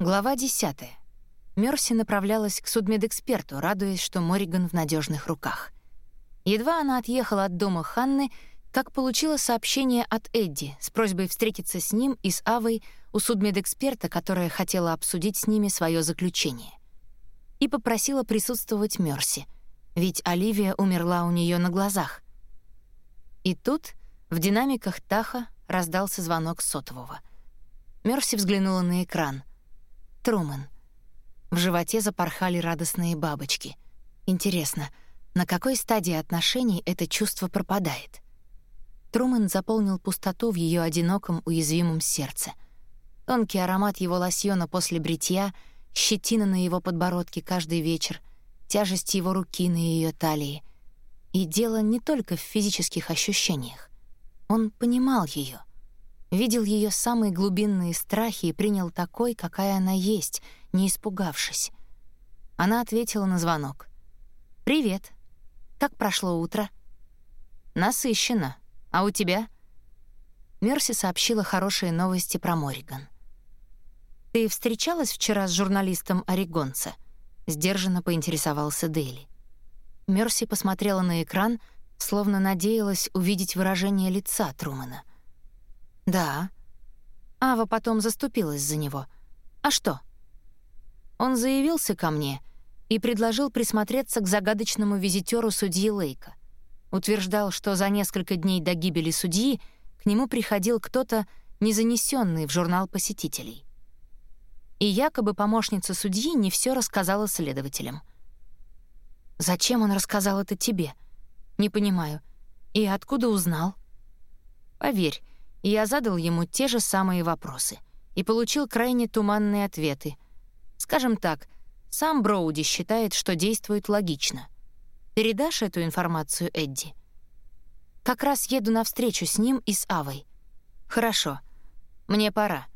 Глава 10. Мерси направлялась к судмедэксперту, радуясь, что Мориган в надежных руках. Едва она отъехала от дома Ханны, как получила сообщение от Эдди с просьбой встретиться с ним и с Авой у судмедэксперта, которая хотела обсудить с ними свое заключение. И попросила присутствовать Мерси, ведь Оливия умерла у нее на глазах. И тут в динамиках Таха раздался звонок сотового. Мерси взглянула на экран — Трумэн. В животе запорхали радостные бабочки. Интересно, на какой стадии отношений это чувство пропадает? Трумэн заполнил пустоту в ее одиноком, уязвимом сердце. Тонкий аромат его лосьона после бритья, щетина на его подбородке каждый вечер, тяжесть его руки на ее талии. И дело не только в физических ощущениях. Он понимал ее видел ее самые глубинные страхи и принял такой, какая она есть, не испугавшись. Она ответила на звонок. «Привет. Как прошло утро?» «Насыщенно. А у тебя?» Мерси сообщила хорошие новости про Мориган. «Ты встречалась вчера с журналистом Орегонца?» — сдержанно поинтересовался Дейли. Мерси посмотрела на экран, словно надеялась увидеть выражение лица Трумана. «Да». Ава потом заступилась за него. «А что?» Он заявился ко мне и предложил присмотреться к загадочному визитеру судьи Лейка. Утверждал, что за несколько дней до гибели судьи к нему приходил кто-то, не занесенный в журнал посетителей. И якобы помощница судьи не все рассказала следователям. «Зачем он рассказал это тебе?» «Не понимаю. И откуда узнал?» «Поверь, я задал ему те же самые вопросы и получил крайне туманные ответы. Скажем так, сам Броуди считает, что действует логично. Передашь эту информацию Эдди? Как раз еду навстречу с ним и с Авой. Хорошо. Мне пора.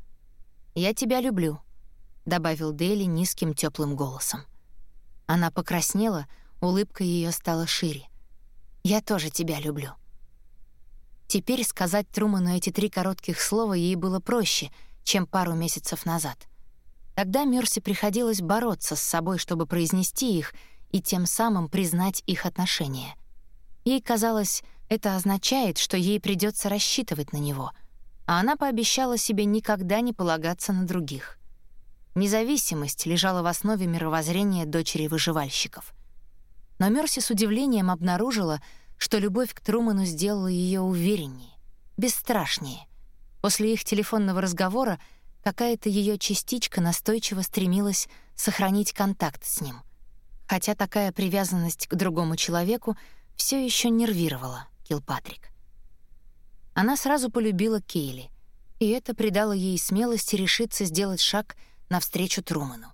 Я тебя люблю, добавил Дели низким теплым голосом. Она покраснела, улыбка ее стала шире. Я тоже тебя люблю. Теперь сказать Труману эти три коротких слова ей было проще, чем пару месяцев назад. Тогда Мерси приходилось бороться с собой, чтобы произнести их и тем самым признать их отношения. Ей казалось, это означает, что ей придется рассчитывать на него, а она пообещала себе никогда не полагаться на других. Независимость лежала в основе мировоззрения дочери выживальщиков. Но Мерси с удивлением обнаружила, что любовь к Труману сделала ее увереннее, бесстрашнее. После их телефонного разговора какая-то ее частичка настойчиво стремилась сохранить контакт с ним. Хотя такая привязанность к другому человеку все еще нервировала Килпатрик. Она сразу полюбила Кейли, и это придало ей смелости решиться сделать шаг навстречу Труману.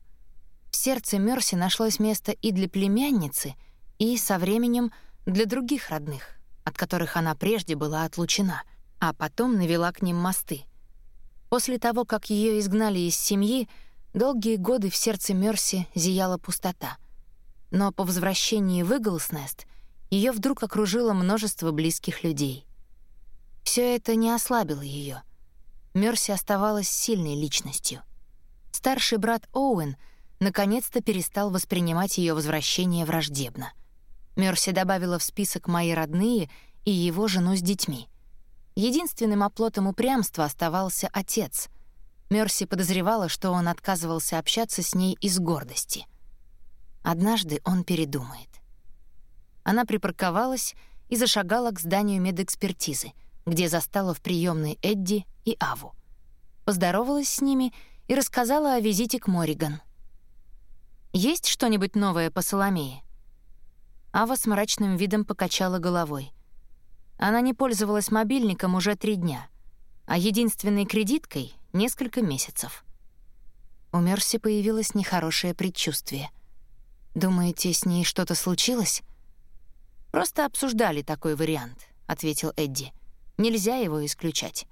В сердце Мерси нашлось место и для племянницы, и со временем — для других родных, от которых она прежде была отлучена, а потом навела к ним мосты. После того, как ее изгнали из семьи, долгие годы в сердце Мерси зияла пустота. Но по возвращении в Иглснест ее вдруг окружило множество близких людей. Все это не ослабило ее. Мерси оставалась сильной личностью. Старший брат Оуэн наконец-то перестал воспринимать ее возвращение враждебно — Мерси добавила в список мои родные и его жену с детьми. Единственным оплотом упрямства оставался отец. Мерси подозревала, что он отказывался общаться с ней из гордости. Однажды он передумает. Она припарковалась и зашагала к зданию медэкспертизы, где застала в приемной Эдди и Аву. Поздоровалась с ними и рассказала о визите к Мориган. «Есть что-нибудь новое по Соломее?» Ава с мрачным видом покачала головой. Она не пользовалась мобильником уже три дня, а единственной кредиткой — несколько месяцев. У Мерси появилось нехорошее предчувствие. «Думаете, с ней что-то случилось?» «Просто обсуждали такой вариант», — ответил Эдди. «Нельзя его исключать».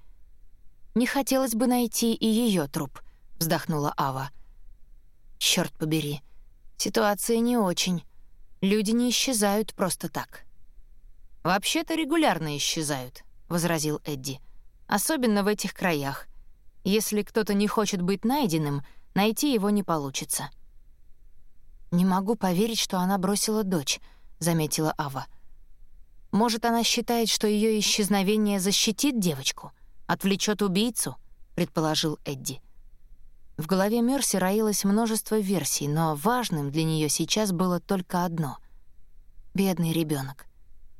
«Не хотелось бы найти и ее труп», — вздохнула Ава. «Чёрт побери, ситуация не очень. Люди не исчезают просто так. Вообще-то регулярно исчезают, возразил Эдди. Особенно в этих краях. Если кто-то не хочет быть найденным, найти его не получится. «Не могу поверить, что она бросила дочь», — заметила Ава. «Может, она считает, что ее исчезновение защитит девочку, отвлечет убийцу?» — предположил Эдди. В голове Мерси роилось множество версий, но важным для нее сейчас было только одно. Бедный ребенок.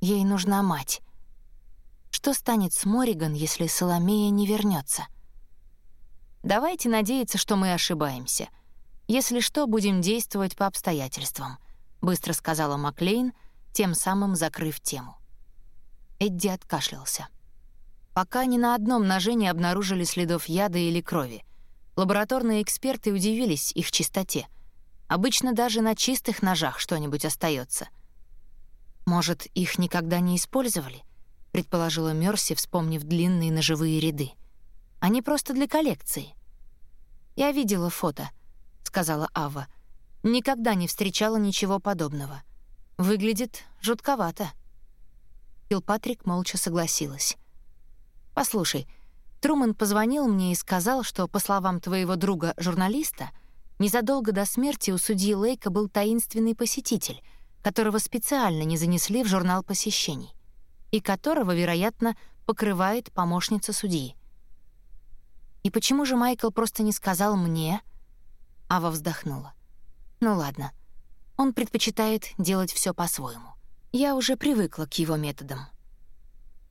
Ей нужна мать. Что станет с Мориган, если Соломея не вернется? Давайте надеяться, что мы ошибаемся. Если что, будем действовать по обстоятельствам, быстро сказала Маклейн, тем самым закрыв тему. Эдди откашлялся. Пока ни на одном ноже не обнаружили следов яда или крови. Лабораторные эксперты удивились их чистоте. Обычно даже на чистых ножах что-нибудь остается. Может, их никогда не использовали? предположила Мерси, вспомнив длинные ножевые ряды. Они просто для коллекции. Я видела фото, сказала Ава. Никогда не встречала ничего подобного. Выглядит жутковато. Килпатрик молча согласилась. Послушай, Труман позвонил мне и сказал, что, по словам твоего друга-журналиста, незадолго до смерти у судьи Лейка был таинственный посетитель, которого специально не занесли в журнал посещений, и которого, вероятно, покрывает помощница судьи. И почему же Майкл просто не сказал мне? Ава вздохнула. Ну ладно. Он предпочитает делать все по-своему. Я уже привыкла к его методам.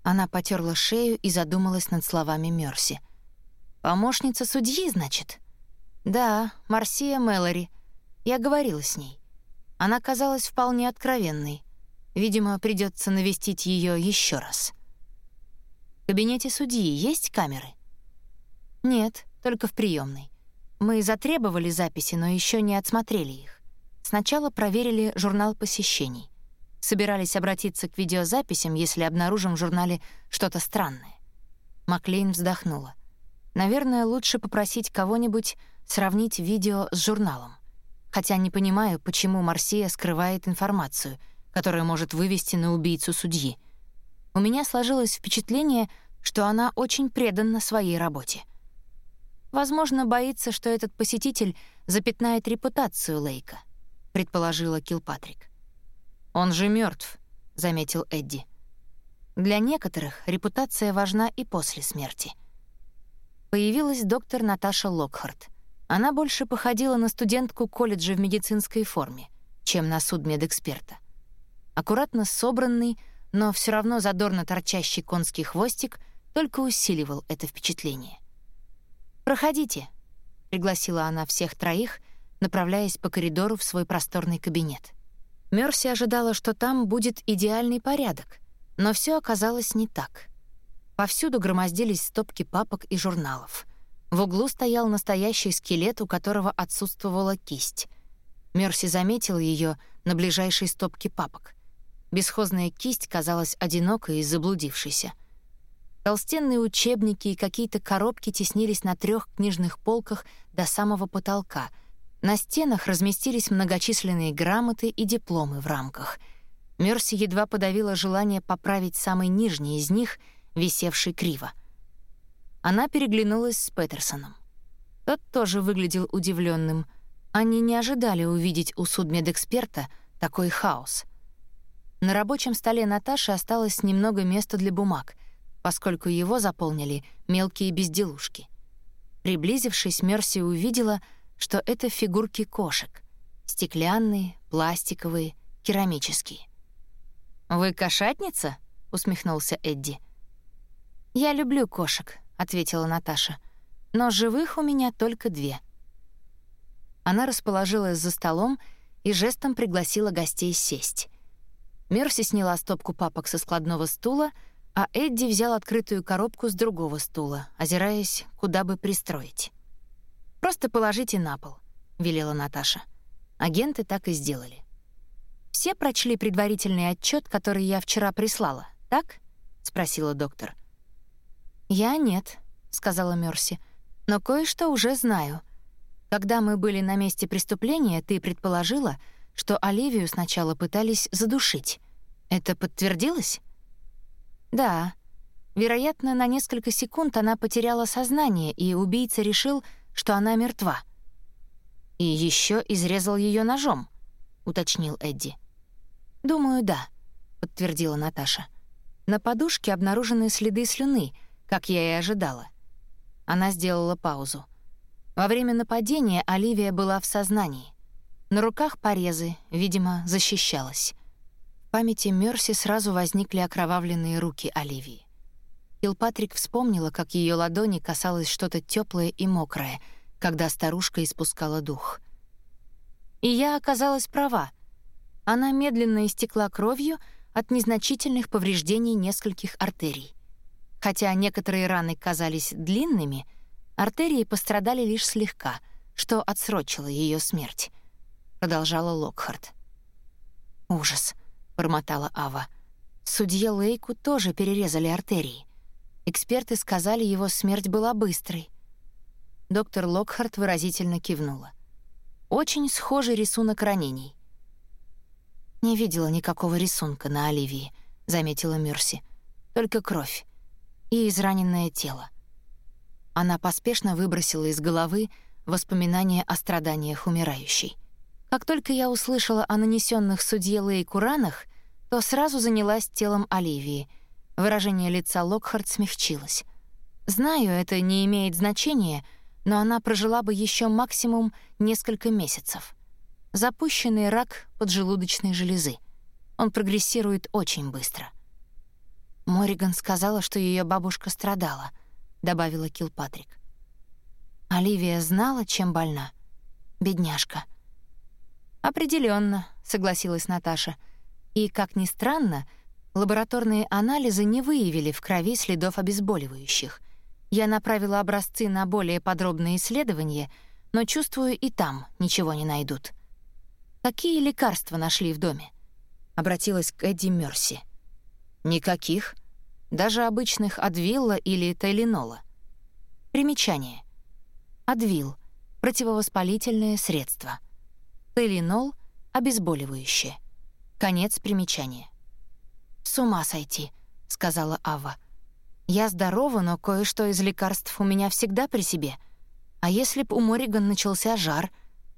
Она потерла шею и задумалась над словами Мерси. Помощница судьи, значит? Да, Марсия Мэлори. Я говорила с ней. Она казалась вполне откровенной. Видимо, придется навестить ее еще раз. В кабинете судьи есть камеры? Нет, только в приемной. Мы затребовали записи, но еще не отсмотрели их. Сначала проверили журнал посещений. Собирались обратиться к видеозаписям, если обнаружим в журнале что-то странное. Маклейн вздохнула. Наверное, лучше попросить кого-нибудь сравнить видео с журналом. Хотя не понимаю, почему Марсия скрывает информацию, которая может вывести на убийцу судьи. У меня сложилось впечатление, что она очень предана своей работе. Возможно, боится, что этот посетитель запятнает репутацию Лейка, предположила Килпатрик. Он же мертв, заметил Эдди. Для некоторых репутация важна и после смерти. Появилась доктор Наташа Локхарт. Она больше походила на студентку колледжа в медицинской форме, чем на судмедэксперта. Аккуратно собранный, но все равно задорно торчащий конский хвостик только усиливал это впечатление. «Проходите», — пригласила она всех троих, направляясь по коридору в свой просторный кабинет. Мерси ожидала, что там будет идеальный порядок, но все оказалось не так. Повсюду громоздились стопки папок и журналов. В углу стоял настоящий скелет, у которого отсутствовала кисть. Мерси заметила ее на ближайшей стопке папок. Бесхозная кисть казалась одинокой и заблудившейся — Толстенные учебники и какие-то коробки теснились на трех книжных полках до самого потолка. На стенах разместились многочисленные грамоты и дипломы в рамках. Мерси едва подавила желание поправить самый нижний из них, висевший криво. Она переглянулась с Петерсоном. Тот тоже выглядел удивленным. Они не ожидали увидеть у судмедэксперта такой хаос. На рабочем столе Наташи осталось немного места для бумаг — поскольку его заполнили мелкие безделушки. Приблизившись, Мерси увидела, что это фигурки кошек. Стеклянные, пластиковые, керамические. «Вы кошатница?» — усмехнулся Эдди. «Я люблю кошек», — ответила Наташа. «Но живых у меня только две». Она расположилась за столом и жестом пригласила гостей сесть. Мерси сняла стопку папок со складного стула — а Эдди взял открытую коробку с другого стула, озираясь, куда бы пристроить. «Просто положите на пол», — велела Наташа. Агенты так и сделали. «Все прочли предварительный отчет, который я вчера прислала, так?» — спросила доктор. «Я нет», — сказала Мерси, — «но кое-что уже знаю. Когда мы были на месте преступления, ты предположила, что Оливию сначала пытались задушить. Это подтвердилось?» Да. Вероятно, на несколько секунд она потеряла сознание, и убийца решил, что она мертва. И еще изрезал ее ножом, уточнил Эдди. Думаю, да, подтвердила Наташа. На подушке обнаружены следы слюны, как я и ожидала. Она сделала паузу. Во время нападения Оливия была в сознании. На руках порезы, видимо, защищалась. В памяти Мерси сразу возникли окровавленные руки Оливии. Килпатрик вспомнила, как ее ладони касалось что-то теплое и мокрое, когда старушка испускала дух. И я оказалась права. Она медленно истекла кровью от незначительных повреждений нескольких артерий. Хотя некоторые раны казались длинными, артерии пострадали лишь слегка, что отсрочило ее смерть продолжала Локхарт. Ужас, бормотала Ава. Судье Лейку тоже перерезали артерии. Эксперты сказали, его смерть была быстрой. Доктор Локхарт выразительно кивнула. Очень схожий рисунок ранений. Не видела никакого рисунка на Оливии, заметила Мерси. Только кровь и израненное тело. Она поспешно выбросила из головы воспоминания о страданиях умирающей. Как только я услышала о нанесенных судье Лейку ранах, то сразу занялась телом Оливии. Выражение лица Локхард смягчилось. Знаю, это не имеет значения, но она прожила бы еще максимум несколько месяцев. Запущенный рак поджелудочной железы. Он прогрессирует очень быстро. Мориган сказала, что ее бабушка страдала, добавила Килпатрик. Оливия знала, чем больна. Бедняжка. Определенно, согласилась Наташа. И, как ни странно, лабораторные анализы не выявили в крови следов обезболивающих. Я направила образцы на более подробные исследования, но чувствую, и там ничего не найдут. Какие лекарства нашли в доме? Обратилась к Эдди Мерси. Никаких. Даже обычных Адвилла или Тайленола. Примечание. Адвил — противовоспалительное средство — Телинол — обезболивающее. Конец примечания. «С ума сойти», — сказала Ава. «Я здорова, но кое-что из лекарств у меня всегда при себе. А если б у Мориган начался жар,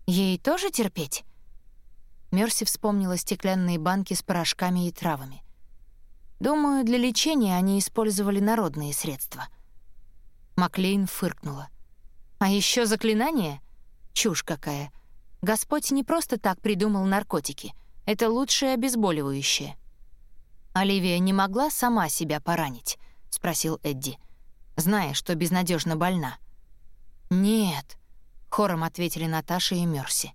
ей тоже терпеть?» Мерси вспомнила стеклянные банки с порошками и травами. «Думаю, для лечения они использовали народные средства». Маклейн фыркнула. «А еще заклинание? Чушь какая!» Господь не просто так придумал наркотики. Это лучшее обезболивающее. Оливия не могла сама себя поранить, спросил Эдди, зная, что безнадежно больна. Нет, хором ответили Наташа и Мерси.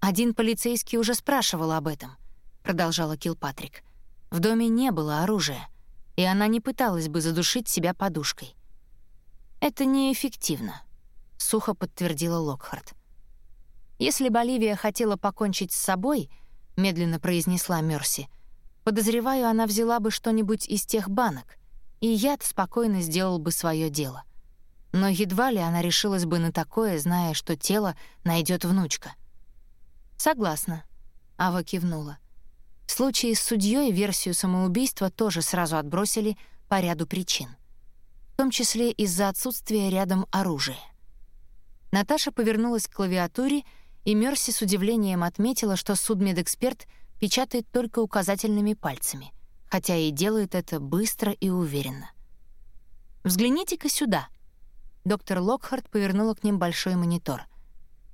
Один полицейский уже спрашивал об этом, продолжала Килпатрик. В доме не было оружия, и она не пыталась бы задушить себя подушкой. Это неэффективно, сухо подтвердила Локхарт. Если Боливия хотела покончить с собой, медленно произнесла Мерси, подозреваю, она взяла бы что-нибудь из тех банок, и яд спокойно сделал бы свое дело. Но едва ли она решилась бы на такое, зная, что тело найдет внучка. Согласна, Ава кивнула. В случае с судьей версию самоубийства тоже сразу отбросили по ряду причин, в том числе из-за отсутствия рядом оружия. Наташа повернулась к клавиатуре и Мерси с удивлением отметила, что судмедэксперт печатает только указательными пальцами, хотя и делает это быстро и уверенно. «Взгляните-ка сюда». Доктор Локхарт повернула к ним большой монитор.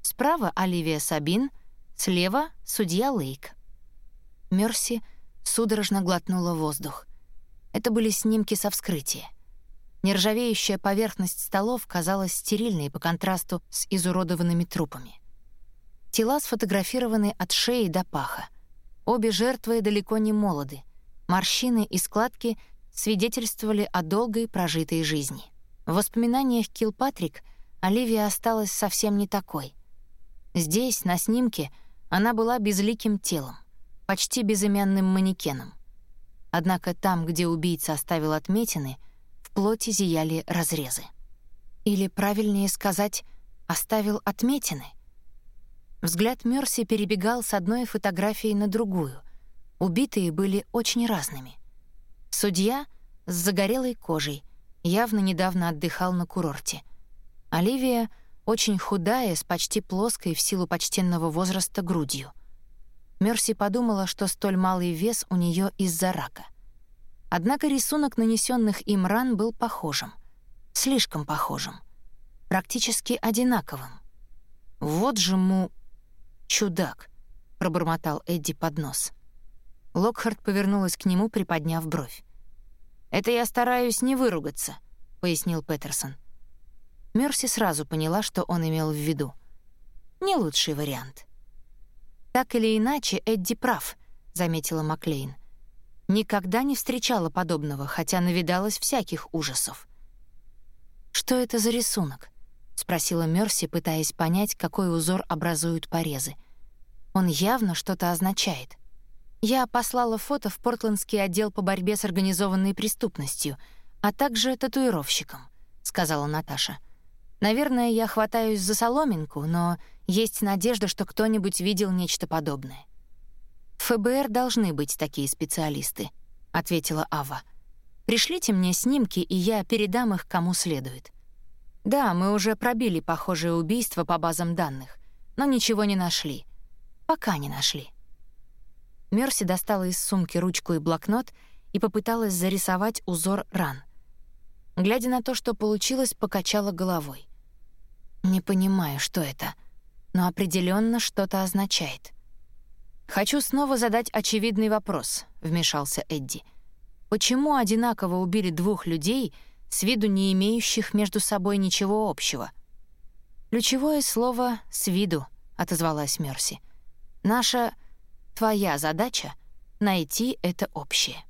Справа Оливия Сабин, слева — судья Лейк. Мерси судорожно глотнула воздух. Это были снимки со вскрытия. Нержавеющая поверхность столов казалась стерильной по контрасту с изуродованными трупами. Тела сфотографированы от шеи до паха. Обе жертвы далеко не молоды. Морщины и складки свидетельствовали о долгой прожитой жизни. В воспоминаниях Килпатрик Оливия осталась совсем не такой. Здесь, на снимке, она была безликим телом, почти безымянным манекеном. Однако там, где убийца оставил отметины, в плоти зияли разрезы. Или, правильнее сказать, оставил отметины — Взгляд Мерси перебегал с одной фотографии на другую. Убитые были очень разными. Судья с загорелой кожей, явно недавно отдыхал на курорте. Оливия — очень худая, с почти плоской в силу почтенного возраста грудью. Мерси подумала, что столь малый вес у нее из-за рака. Однако рисунок нанесенных им ран был похожим. Слишком похожим. Практически одинаковым. «Вот же му... чудак», — пробормотал Эдди под нос. Локхард повернулась к нему, приподняв бровь. «Это я стараюсь не выругаться», — пояснил Петерсон. Мерси сразу поняла, что он имел в виду. Не лучший вариант. «Так или иначе, Эдди прав», — заметила Маклейн. «Никогда не встречала подобного, хотя навидалась всяких ужасов». «Что это за рисунок?» — спросила Мерси, пытаясь понять, какой узор образуют порезы. «Он явно что-то означает». Я послала фото в Портландский отдел по борьбе с организованной преступностью, а также татуировщикам, сказала Наташа. Наверное, я хватаюсь за соломинку, но есть надежда, что кто-нибудь видел нечто подобное. В ФБР должны быть такие специалисты, ответила Ава. Пришлите мне снимки, и я передам их кому следует. Да, мы уже пробили похожее убийство по базам данных, но ничего не нашли. Пока не нашли. Мерси достала из сумки ручку и блокнот и попыталась зарисовать узор ран. Глядя на то, что получилось, покачала головой. Не понимаю, что это, но определенно что-то означает. Хочу снова задать очевидный вопрос, вмешался Эдди. Почему одинаково убили двух людей, с виду не имеющих между собой ничего общего? Ключевое слово «с виду», — отозвалась Мерси. Наша Твоя задача — найти это общее.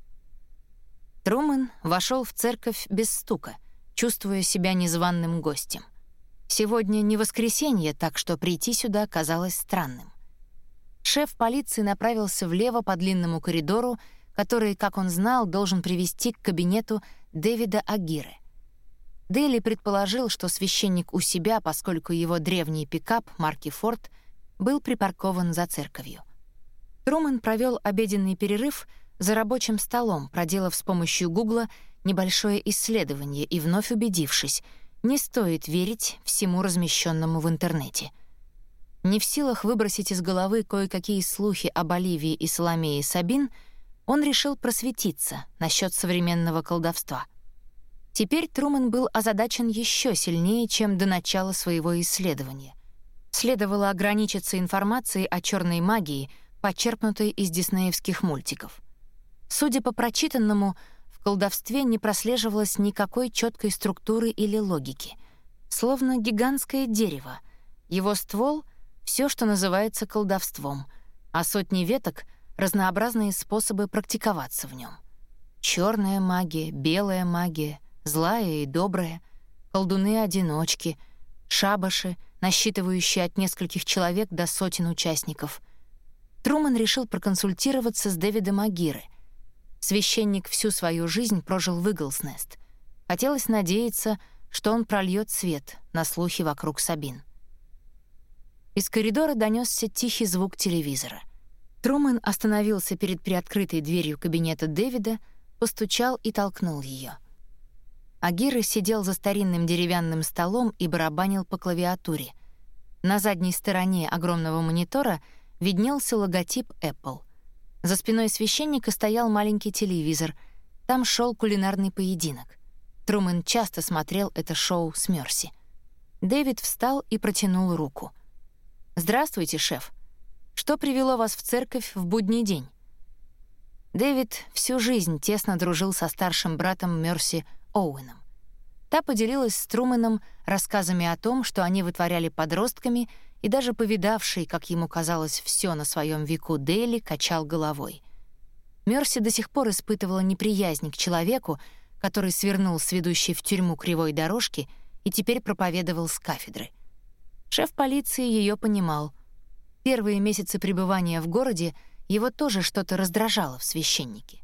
Трумэн вошел в церковь без стука, чувствуя себя незваным гостем. Сегодня не воскресенье, так что прийти сюда казалось странным. Шеф полиции направился влево по длинному коридору, который, как он знал, должен привести к кабинету Дэвида Агиры. Дели предположил, что священник у себя, поскольку его древний пикап марки «Форд» был припаркован за церковью. Трумэн провел обеденный перерыв за рабочим столом, проделав с помощью Гугла небольшое исследование и вновь убедившись, не стоит верить всему размещенному в интернете. Не в силах выбросить из головы кое-какие слухи об Оливии и Соломее Сабин, он решил просветиться насчет современного колдовства. Теперь Трумэн был озадачен еще сильнее, чем до начала своего исследования. Следовало ограничиться информацией о черной магии — почерпнутой из диснеевских мультиков. Судя по прочитанному, в колдовстве не прослеживалось никакой четкой структуры или логики. Словно гигантское дерево. Его ствол — все, что называется колдовством, а сотни веток — разнообразные способы практиковаться в нем. Черная магия, белая магия, злая и добрая, колдуны-одиночки, шабаши, насчитывающие от нескольких человек до сотен участников — Труман решил проконсультироваться с Дэвидом Агиры. Священник всю свою жизнь прожил в Иглснест. Хотелось надеяться, что он прольет свет на слухи вокруг Сабин. Из коридора донесся тихий звук телевизора. Трумэн остановился перед приоткрытой дверью кабинета Дэвида, постучал и толкнул ее. Агира сидел за старинным деревянным столом и барабанил по клавиатуре. На задней стороне огромного монитора — виднелся логотип Apple. За спиной священника стоял маленький телевизор. Там шел кулинарный поединок. Трумэн часто смотрел это шоу с Мерси. Дэвид встал и протянул руку. «Здравствуйте, шеф. Что привело вас в церковь в будний день?» Дэвид всю жизнь тесно дружил со старшим братом Мерси Оуэном. Та поделилась с Трумэном рассказами о том, что они вытворяли подростками — и даже повидавший, как ему казалось, все на своем веку Дели, качал головой. Мерси до сих пор испытывала неприязнь к человеку, который свернул с ведущей в тюрьму кривой дорожки и теперь проповедовал с кафедры. Шеф полиции ее понимал. Первые месяцы пребывания в городе его тоже что-то раздражало в священнике.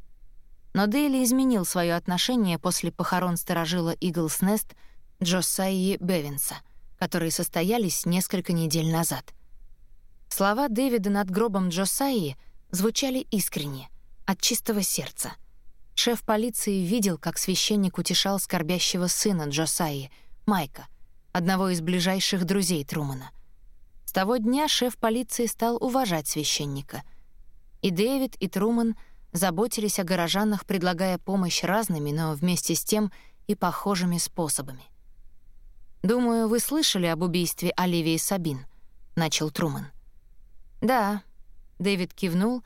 Но Дейли изменил свое отношение после похорон сторожила Иглс Нест Джосайи Бевинса — которые состоялись несколько недель назад. Слова Дэвида над гробом Джосаи звучали искренне, от чистого сердца. Шеф полиции видел, как священник утешал скорбящего сына Джосаи, Майка, одного из ближайших друзей Трумана. С того дня шеф полиции стал уважать священника. И Дэвид, и Труман заботились о горожанах, предлагая помощь разными, но вместе с тем и похожими способами. «Думаю, вы слышали об убийстве Оливии Сабин», — начал Труман. «Да», — Дэвид кивнул,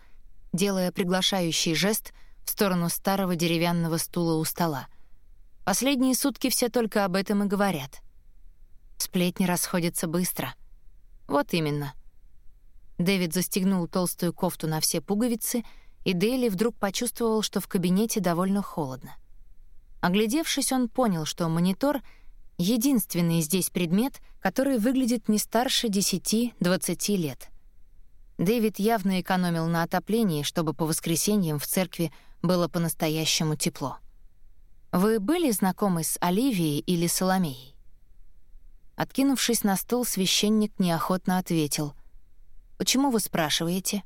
делая приглашающий жест в сторону старого деревянного стула у стола. «Последние сутки все только об этом и говорят. Сплетни расходятся быстро». «Вот именно». Дэвид застегнул толстую кофту на все пуговицы, и Дейли вдруг почувствовал, что в кабинете довольно холодно. Оглядевшись, он понял, что монитор — единственный здесь предмет, который выглядит не старше 10-20 лет. Дэвид явно экономил на отоплении, чтобы по воскресеньям в церкви было по-настоящему тепло. «Вы были знакомы с Оливией или Соломеей?» Откинувшись на стол, священник неохотно ответил. «Почему вы спрашиваете?»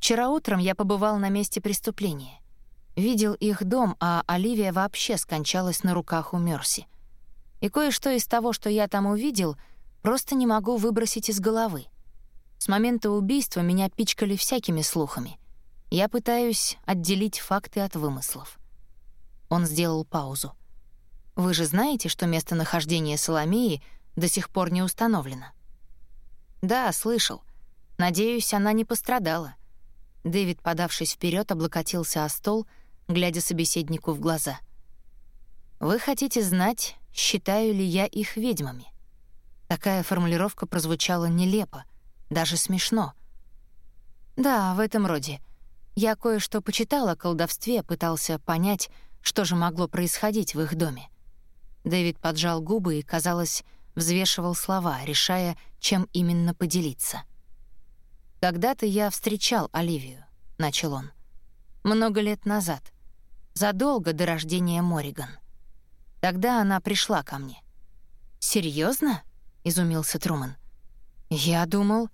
«Вчера утром я побывал на месте преступления. Видел их дом, а Оливия вообще скончалась на руках у Мерси. И кое-что из того, что я там увидел, просто не могу выбросить из головы. С момента убийства меня пичкали всякими слухами. Я пытаюсь отделить факты от вымыслов. Он сделал паузу. «Вы же знаете, что местонахождение Соломеи до сих пор не установлено?» «Да, слышал. Надеюсь, она не пострадала». Дэвид, подавшись вперед, облокотился о стол — глядя собеседнику в глаза. «Вы хотите знать, считаю ли я их ведьмами?» Такая формулировка прозвучала нелепо, даже смешно. «Да, в этом роде. Я кое-что почитал о колдовстве, пытался понять, что же могло происходить в их доме». Дэвид поджал губы и, казалось, взвешивал слова, решая, чем именно поделиться. «Когда-то я встречал Оливию», — начал он. «Много лет назад задолго до рождения Мориган. Тогда она пришла ко мне. Серьезно? изумился Труман. Я думал,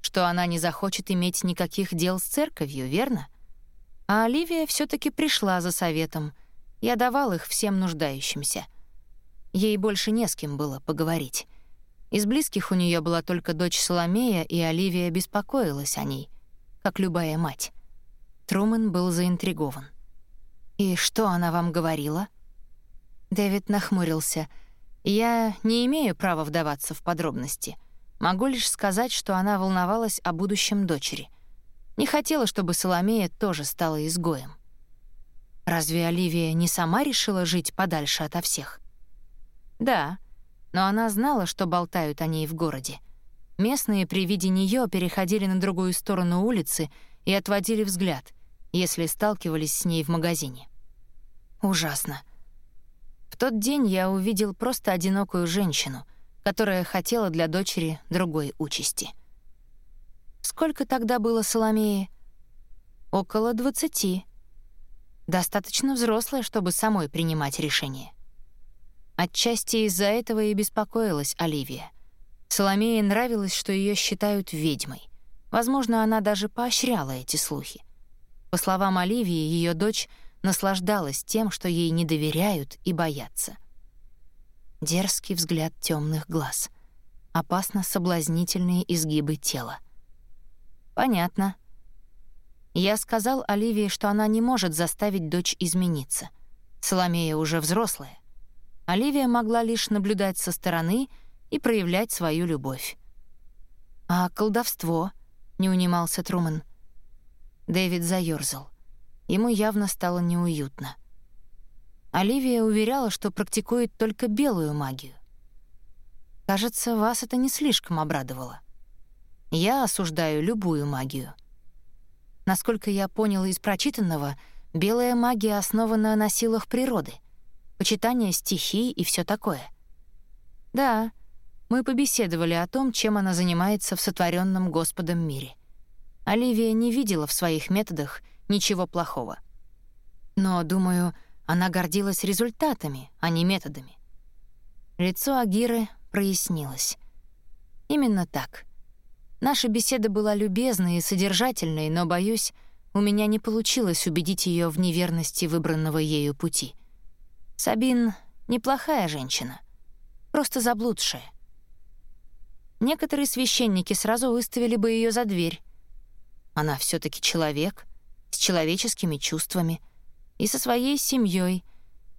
что она не захочет иметь никаких дел с церковью, верно? А Оливия все таки пришла за советом. Я давал их всем нуждающимся. Ей больше не с кем было поговорить. Из близких у нее была только дочь Соломея, и Оливия беспокоилась о ней, как любая мать. Труман был заинтригован. «И что она вам говорила?» Дэвид нахмурился. «Я не имею права вдаваться в подробности. Могу лишь сказать, что она волновалась о будущем дочери. Не хотела, чтобы Соломея тоже стала изгоем. Разве Оливия не сама решила жить подальше ото всех? Да, но она знала, что болтают о ней в городе. Местные при виде нее переходили на другую сторону улицы и отводили взгляд, если сталкивались с ней в магазине. Ужасно. В тот день я увидел просто одинокую женщину, которая хотела для дочери другой участи. Сколько тогда было Соломее? Около двадцати. Достаточно взрослая, чтобы самой принимать решение. Отчасти из-за этого и беспокоилась Оливия. Соломее нравилось, что ее считают ведьмой. Возможно, она даже поощряла эти слухи. По словам Оливии, ее дочь наслаждалась тем, что ей не доверяют и боятся. Дерзкий взгляд темных глаз. Опасно соблазнительные изгибы тела. Понятно. Я сказал Оливии, что она не может заставить дочь измениться. Соломея уже взрослая. Оливия могла лишь наблюдать со стороны и проявлять свою любовь. «А колдовство?» — не унимался Труман. Дэвид заёрзал. Ему явно стало неуютно. Оливия уверяла, что практикует только белую магию. Кажется, вас это не слишком обрадовало. Я осуждаю любую магию. Насколько я понял из прочитанного, белая магия основана на силах природы, почитание стихий и все такое. Да, мы побеседовали о том, чем она занимается в сотворенном Господом мире. Оливия не видела в своих методах ничего плохого. Но, думаю, она гордилась результатами, а не методами. Лицо Агиры прояснилось. Именно так. Наша беседа была любезной и содержательной, но, боюсь, у меня не получилось убедить ее в неверности выбранного ею пути. Сабин — неплохая женщина. Просто заблудшая. Некоторые священники сразу выставили бы ее за дверь. Она все таки человек, с человеческими чувствами и со своей семьей,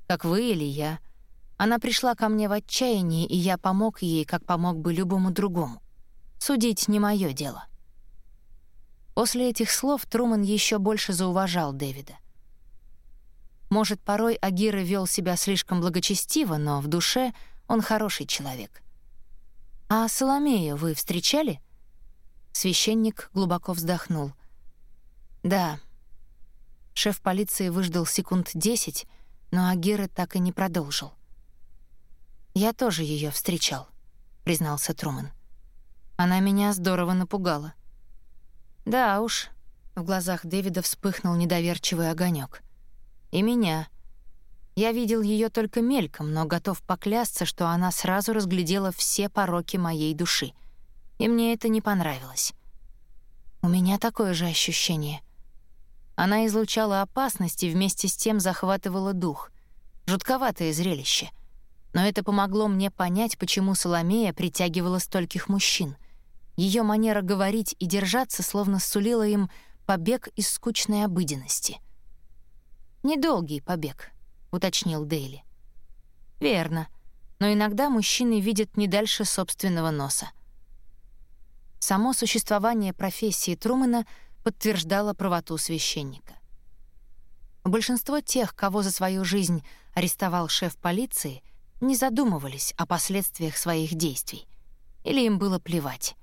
как вы или я. Она пришла ко мне в отчаянии, и я помог ей, как помог бы любому другому. Судить не мое дело. После этих слов Труман еще больше зауважал Дэвида. Может, порой Агира вел себя слишком благочестиво, но в душе он хороший человек. «А Соломею вы встречали?» Священник глубоко вздохнул. «Да». Шеф полиции выждал секунд десять, но Агира так и не продолжил. «Я тоже ее встречал», — признался Труман. «Она меня здорово напугала». «Да уж», — в глазах Дэвида вспыхнул недоверчивый огонек. «И меня. Я видел ее только мельком, но готов поклясться, что она сразу разглядела все пороки моей души. И мне это не понравилось. У меня такое же ощущение. Она излучала опасность и вместе с тем захватывала дух. Жутковатое зрелище. Но это помогло мне понять, почему Соломея притягивала стольких мужчин. Ее манера говорить и держаться словно сулила им побег из скучной обыденности. «Недолгий побег», — уточнил Дейли. «Верно. Но иногда мужчины видят не дальше собственного носа. Само существование профессии Трумэна подтверждало правоту священника. Большинство тех, кого за свою жизнь арестовал шеф полиции, не задумывались о последствиях своих действий. Или им было плевать.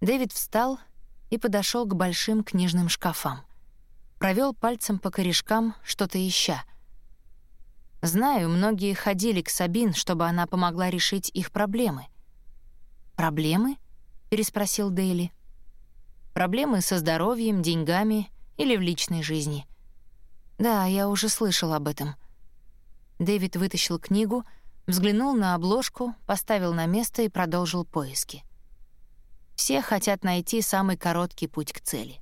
Дэвид встал и подошел к большим книжным шкафам. Провел пальцем по корешкам, что-то ища. Знаю, многие ходили к Сабин, чтобы она помогла решить их проблемы. «Проблемы?» — переспросил Дейли. «Проблемы со здоровьем, деньгами или в личной жизни». «Да, я уже слышал об этом». Дэвид вытащил книгу, взглянул на обложку, поставил на место и продолжил поиски. Все хотят найти самый короткий путь к цели.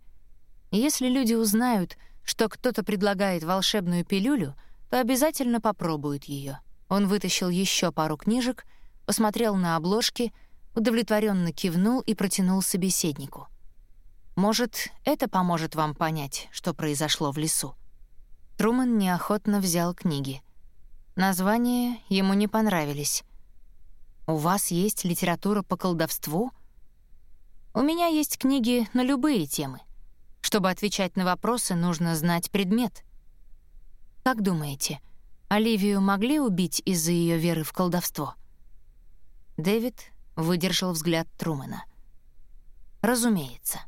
Если люди узнают, что кто-то предлагает волшебную пилюлю, то обязательно попробуют ее. Он вытащил еще пару книжек, посмотрел на обложки — удовлетворенно кивнул и протянул собеседнику. «Может, это поможет вам понять, что произошло в лесу?» Труман неохотно взял книги. Названия ему не понравились. «У вас есть литература по колдовству?» «У меня есть книги на любые темы. Чтобы отвечать на вопросы, нужно знать предмет». «Как думаете, Оливию могли убить из-за ее веры в колдовство?» Дэвид выдержал взгляд Трумэна. «Разумеется».